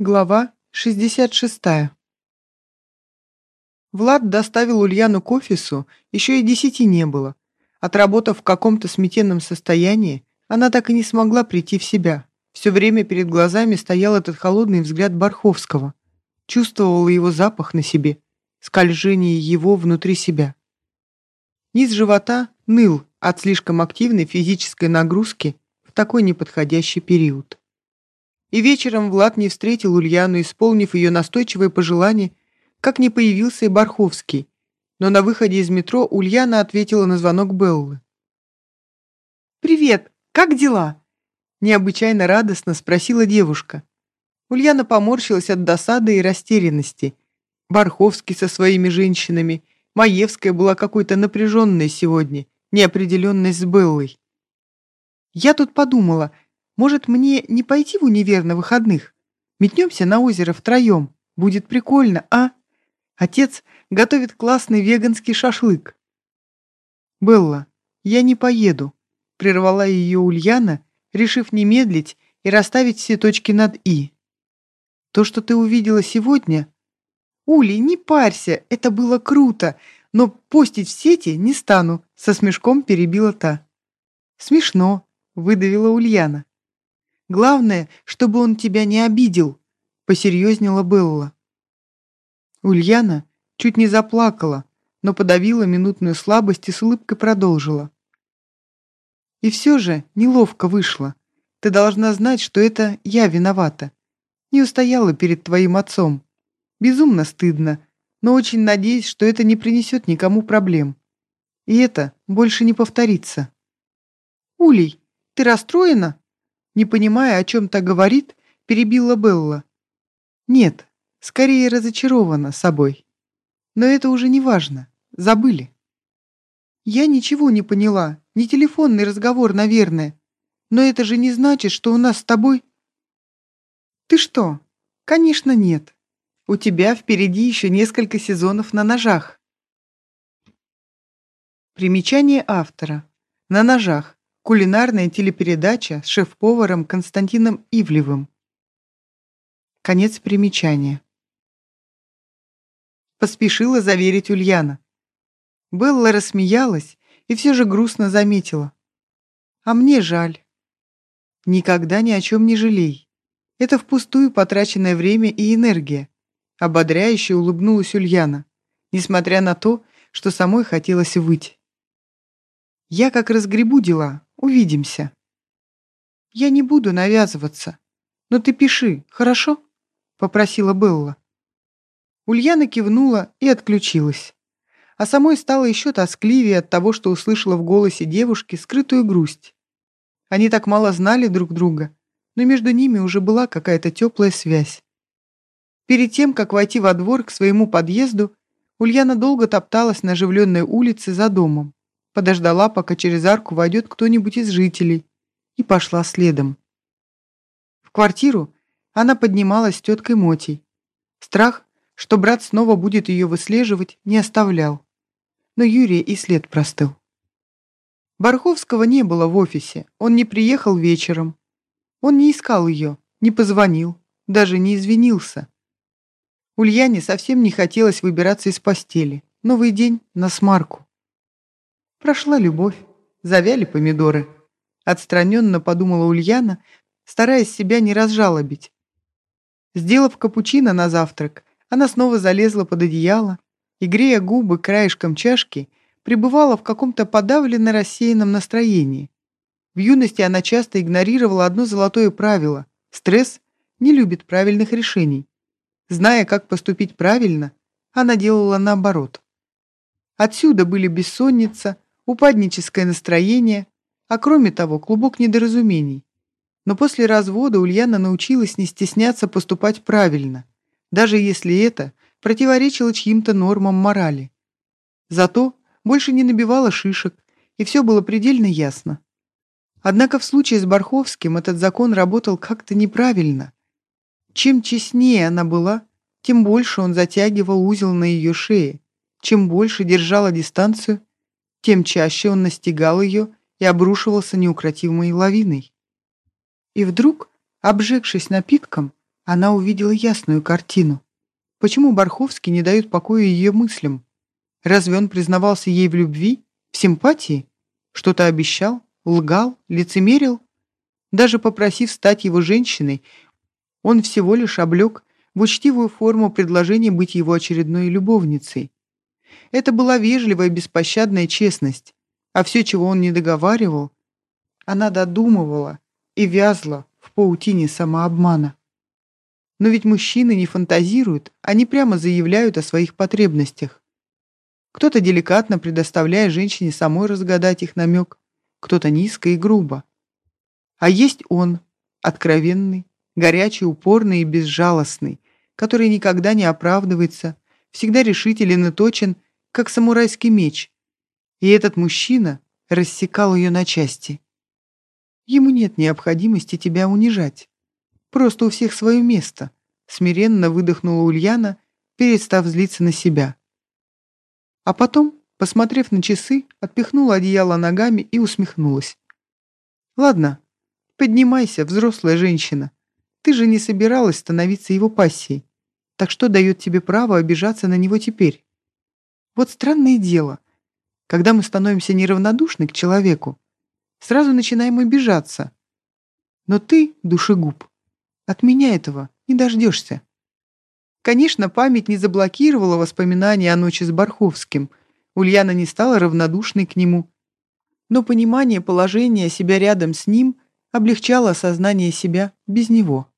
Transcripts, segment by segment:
Глава 66. Влад доставил Ульяну к офису, еще и десяти не было. Отработав в каком-то сметенном состоянии, она так и не смогла прийти в себя. Все время перед глазами стоял этот холодный взгляд Барховского. Чувствовала его запах на себе, скольжение его внутри себя. Низ живота ныл от слишком активной физической нагрузки в такой неподходящий период. И вечером Влад не встретил Ульяну, исполнив ее настойчивое пожелание, как не появился и Барховский. Но на выходе из метро Ульяна ответила на звонок Беллы. «Привет! Как дела?» Необычайно радостно спросила девушка. Ульяна поморщилась от досады и растерянности. Барховский со своими женщинами, Маевская была какой-то напряженной сегодня, неопределенность с Беллой. «Я тут подумала», может, мне не пойти в универ на выходных? Метнемся на озеро втроем. Будет прикольно, а? Отец готовит классный веганский шашлык. Белла, я не поеду, прервала ее Ульяна, решив не медлить и расставить все точки над «и». То, что ты увидела сегодня... Ули, не парься, это было круто, но постить в сети не стану, со смешком перебила та. Смешно, выдавила Ульяна. Главное, чтобы он тебя не обидел», — посерьезнела Белла. Ульяна чуть не заплакала, но подавила минутную слабость и с улыбкой продолжила. «И все же неловко вышло. Ты должна знать, что это я виновата. Не устояла перед твоим отцом. Безумно стыдно, но очень надеюсь, что это не принесет никому проблем. И это больше не повторится». «Улей, ты расстроена?» Не понимая, о чем-то говорит, перебила Белла. Нет, скорее разочарована собой. Но это уже не важно. Забыли. Я ничего не поняла. Не телефонный разговор, наверное. Но это же не значит, что у нас с тобой... Ты что? Конечно, нет. У тебя впереди еще несколько сезонов на ножах. Примечание автора. На ножах. Кулинарная телепередача с шеф-поваром Константином Ивлевым. Конец примечания. Поспешила заверить Ульяна. Белла рассмеялась и все же грустно заметила. А мне жаль. Никогда ни о чем не жалей. Это впустую потраченное время и энергия. Ободряюще улыбнулась Ульяна, несмотря на то, что самой хотелось выть. Я как разгребу дела, Увидимся. Я не буду навязываться. Но ты пиши, хорошо? Попросила Белла. Ульяна кивнула и отключилась. А самой стало еще тоскливее от того, что услышала в голосе девушки скрытую грусть. Они так мало знали друг друга, но между ними уже была какая-то теплая связь. Перед тем, как войти во двор к своему подъезду, Ульяна долго топталась на оживленной улице за домом подождала, пока через арку войдет кто-нибудь из жителей, и пошла следом. В квартиру она поднималась с теткой Мотей. Страх, что брат снова будет ее выслеживать, не оставлял. Но Юрия и след простыл. Барховского не было в офисе, он не приехал вечером. Он не искал ее, не позвонил, даже не извинился. Ульяне совсем не хотелось выбираться из постели. Новый день на смарку. Прошла любовь, завяли помидоры. Отстраненно подумала Ульяна, стараясь себя не разжалобить. Сделав капучино на завтрак, она снова залезла под одеяло и, грея губы краешком чашки, пребывала в каком-то подавленно рассеянном настроении. В юности она часто игнорировала одно золотое правило – стресс не любит правильных решений. Зная, как поступить правильно, она делала наоборот. Отсюда были бессонница, упадническое настроение, а кроме того, клубок недоразумений. Но после развода Ульяна научилась не стесняться поступать правильно, даже если это противоречило чьим-то нормам морали. Зато больше не набивала шишек, и все было предельно ясно. Однако в случае с Барховским этот закон работал как-то неправильно. Чем честнее она была, тем больше он затягивал узел на ее шее, чем больше держала дистанцию, тем чаще он настигал ее и обрушивался неукротимой лавиной. И вдруг, обжегшись напитком, Она увидела ясную картину. Почему Барховский не дает покоя ее мыслям? Разве он признавался ей в любви, в симпатии? Что-то обещал, лгал, лицемерил? Даже попросив стать его женщиной, он всего лишь облег в учтивую форму предложения быть его очередной любовницей. Это была вежливая беспощадная честность, а все, чего он не договаривал, она додумывала и вязла в паутине самообмана. Но ведь мужчины не фантазируют, они прямо заявляют о своих потребностях. Кто-то деликатно предоставляя женщине самой разгадать их намек, кто-то низко и грубо. А есть он, откровенный, горячий, упорный и безжалостный, который никогда не оправдывается, всегда решителен и точен, как самурайский меч. И этот мужчина рассекал ее на части. Ему нет необходимости тебя унижать. Просто у всех свое место, смиренно выдохнула Ульяна, перестав злиться на себя. А потом, посмотрев на часы, отпихнула одеяло ногами и усмехнулась. «Ладно, поднимайся, взрослая женщина. Ты же не собиралась становиться его пассией. Так что дает тебе право обижаться на него теперь? Вот странное дело. Когда мы становимся неравнодушны к человеку, сразу начинаем обижаться. Но ты, душегуб, от меня этого не дождешься. Конечно, память не заблокировала воспоминания о ночи с Барховским. Ульяна не стала равнодушной к нему. Но понимание положения себя рядом с ним облегчало осознание себя без него.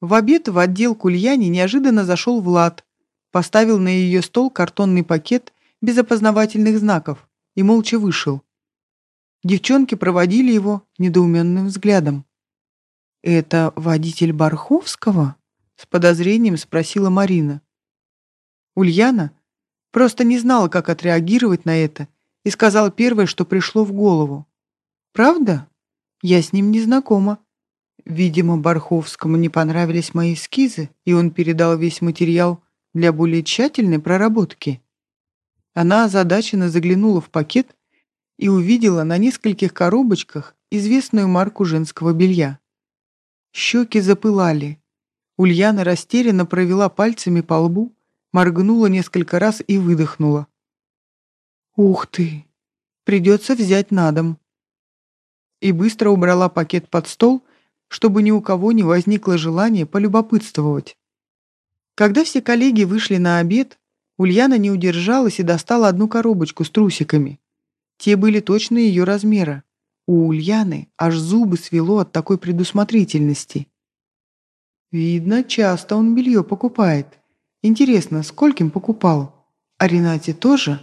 В обед в отдел к Ульяне неожиданно зашел Влад, поставил на ее стол картонный пакет без опознавательных знаков и молча вышел. Девчонки проводили его недоуменным взглядом. «Это водитель Барховского?» — с подозрением спросила Марина. Ульяна просто не знала, как отреагировать на это, и сказала первое, что пришло в голову. «Правда? Я с ним не знакома. Видимо, Барховскому не понравились мои эскизы, и он передал весь материал для более тщательной проработки. Она озадаченно заглянула в пакет и увидела на нескольких коробочках известную марку женского белья. Щеки запылали. Ульяна растерянно провела пальцами по лбу, моргнула несколько раз и выдохнула. «Ух ты! Придется взять на дом!» И быстро убрала пакет под стол, чтобы ни у кого не возникло желания полюбопытствовать. Когда все коллеги вышли на обед, Ульяна не удержалась и достала одну коробочку с трусиками. Те были точно ее размера. У Ульяны аж зубы свело от такой предусмотрительности. Видно, часто он белье покупает. Интересно, скольким покупал? А Ренате тоже?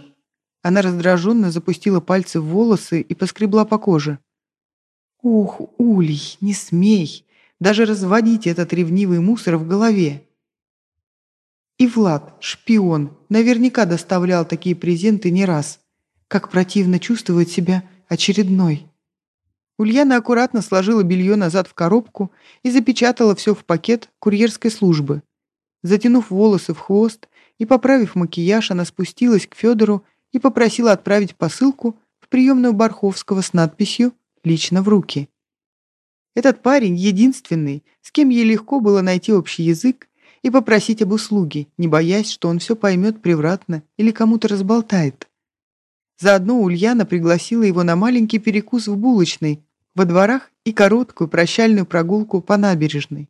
Она раздраженно запустила пальцы в волосы и поскребла по коже. «Ух, Улей, не смей! Даже разводить этот ревнивый мусор в голове!» И Влад, шпион, наверняка доставлял такие презенты не раз. Как противно чувствовать себя очередной. Ульяна аккуратно сложила белье назад в коробку и запечатала все в пакет курьерской службы. Затянув волосы в хвост и поправив макияж, она спустилась к Федору и попросила отправить посылку в приемную Барховского с надписью лично в руки. Этот парень единственный, с кем ей легко было найти общий язык и попросить об услуге, не боясь, что он все поймет превратно или кому-то разболтает. Заодно Ульяна пригласила его на маленький перекус в булочной, во дворах и короткую прощальную прогулку по набережной.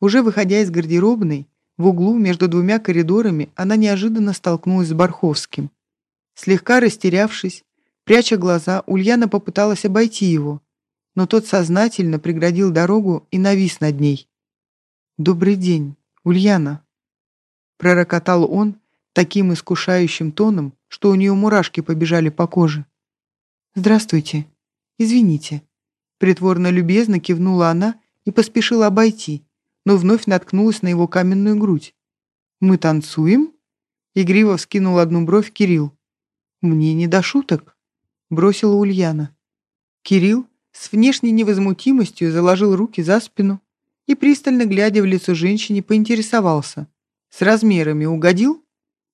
Уже выходя из гардеробной, в углу между двумя коридорами она неожиданно столкнулась с Барховским. Слегка растерявшись, Пряча глаза, Ульяна попыталась обойти его, но тот сознательно преградил дорогу и навис над ней. «Добрый день, Ульяна!» Пророкотал он таким искушающим тоном, что у нее мурашки побежали по коже. «Здравствуйте. Извините». Притворно любезно кивнула она и поспешила обойти, но вновь наткнулась на его каменную грудь. «Мы танцуем?» Игриво вскинул одну бровь Кирилл. «Мне не до шуток» бросила Ульяна. Кирилл с внешней невозмутимостью заложил руки за спину и, пристально глядя в лицо женщине, поинтересовался. «С размерами угодил?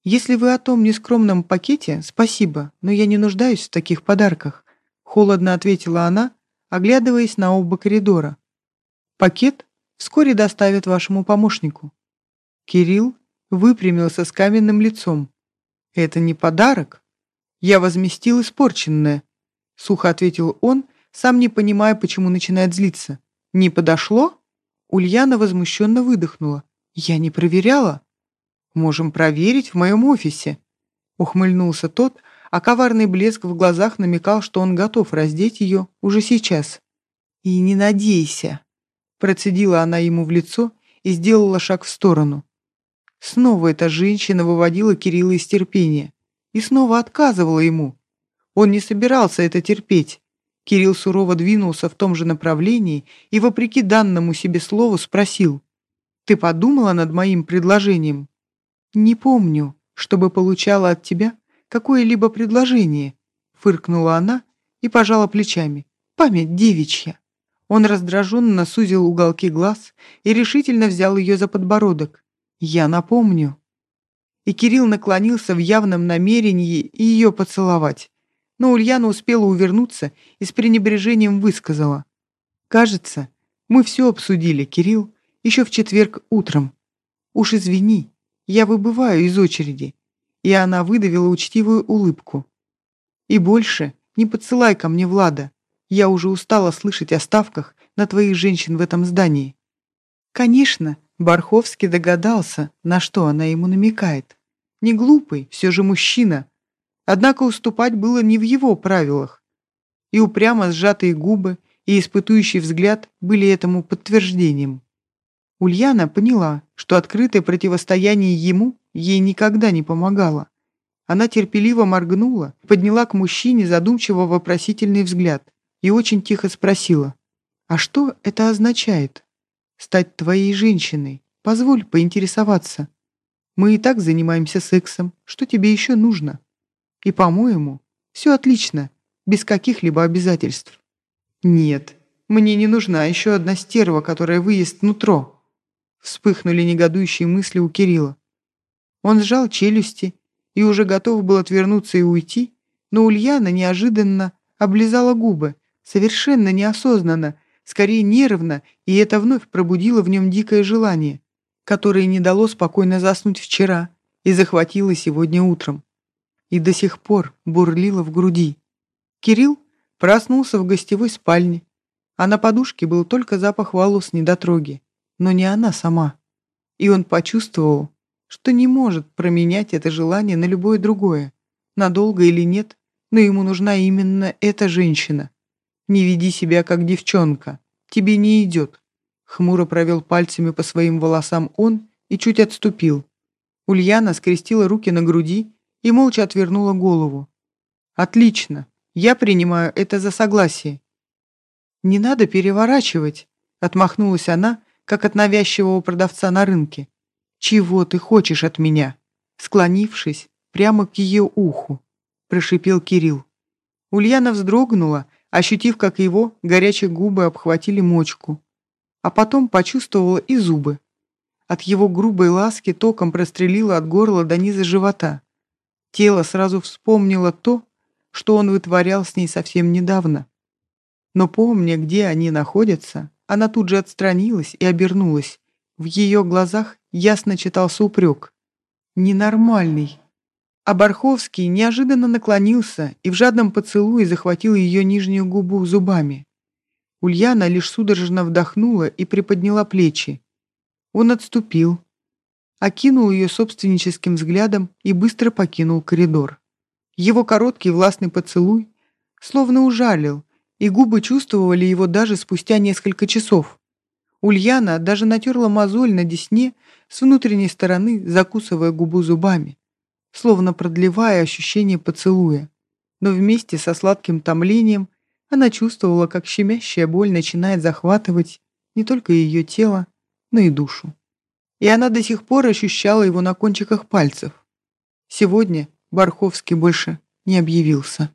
Если вы о том нескромном пакете, спасибо, но я не нуждаюсь в таких подарках», холодно ответила она, оглядываясь на оба коридора. Пакет вскоре доставят вашему помощнику». Кирилл выпрямился с каменным лицом. «Это не подарок. Я возместил испорченное», — сухо ответил он, сам не понимая, почему начинает злиться. «Не подошло?» Ульяна возмущенно выдохнула. «Я не проверяла». «Можем проверить в моем офисе», — ухмыльнулся тот, а коварный блеск в глазах намекал, что он готов раздеть ее уже сейчас. «И не надейся», — процедила она ему в лицо и сделала шаг в сторону. Снова эта женщина выводила Кирилла из терпения и снова отказывала ему. Он не собирался это терпеть. Кирилл сурово двинулся в том же направлении и, вопреки данному себе слову, спросил. «Ты подумала над моим предложением?» «Не помню, чтобы получала от тебя какое-либо предложение», фыркнула она и пожала плечами. «Память девичья». Он раздраженно сузил уголки глаз и решительно взял ее за подбородок. «Я напомню». И Кирилл наклонился в явном намерении ее поцеловать. Но Ульяна успела увернуться и с пренебрежением высказала. «Кажется, мы все обсудили, Кирилл, еще в четверг утром. Уж извини, я выбываю из очереди». И она выдавила учтивую улыбку. «И больше не подсылай ко мне Влада. Я уже устала слышать о ставках на твоих женщин в этом здании». Конечно, Барховский догадался, на что она ему намекает. Не глупый, все же мужчина. Однако уступать было не в его правилах. И упрямо сжатые губы и испытующий взгляд были этому подтверждением. Ульяна поняла, что открытое противостояние ему ей никогда не помогало. Она терпеливо моргнула, подняла к мужчине задумчиво вопросительный взгляд и очень тихо спросила, «А что это означает?» Стать твоей женщиной. Позволь поинтересоваться. Мы и так занимаемся сексом. Что тебе еще нужно? И, по-моему, все отлично, без каких-либо обязательств. Нет, мне не нужна еще одна стерва, которая выест нутро. Вспыхнули негодующие мысли у Кирилла. Он сжал челюсти и уже готов был отвернуться и уйти, но Ульяна неожиданно облизала губы, совершенно неосознанно, скорее нервно, и это вновь пробудило в нем дикое желание, которое не дало спокойно заснуть вчера и захватило сегодня утром. И до сих пор бурлило в груди. Кирилл проснулся в гостевой спальне, а на подушке был только запах волос недотроги, но не она сама. И он почувствовал, что не может променять это желание на любое другое, надолго или нет, но ему нужна именно эта женщина. Не веди себя как девчонка. Тебе не идет. Хмуро провел пальцами по своим волосам он и чуть отступил. Ульяна скрестила руки на груди и молча отвернула голову. «Отлично. Я принимаю это за согласие». «Не надо переворачивать», — отмахнулась она, как от навязчивого продавца на рынке. «Чего ты хочешь от меня?» Склонившись прямо к ее уху, прошипел Кирилл. Ульяна вздрогнула ощутив, как его горячие губы обхватили мочку, а потом почувствовала и зубы. От его грубой ласки током прострелило от горла до низа живота. Тело сразу вспомнило то, что он вытворял с ней совсем недавно. Но помня, где они находятся, она тут же отстранилась и обернулась. В ее глазах ясно читался упрек. «Ненормальный». А Барховский неожиданно наклонился и в жадном поцелуе захватил ее нижнюю губу зубами. Ульяна лишь судорожно вдохнула и приподняла плечи. Он отступил, окинул ее собственническим взглядом и быстро покинул коридор. Его короткий властный поцелуй словно ужалил, и губы чувствовали его даже спустя несколько часов. Ульяна даже натерла мозоль на десне с внутренней стороны, закусывая губу зубами словно продлевая ощущение поцелуя. Но вместе со сладким томлением она чувствовала, как щемящая боль начинает захватывать не только ее тело, но и душу. И она до сих пор ощущала его на кончиках пальцев. Сегодня Барховский больше не объявился.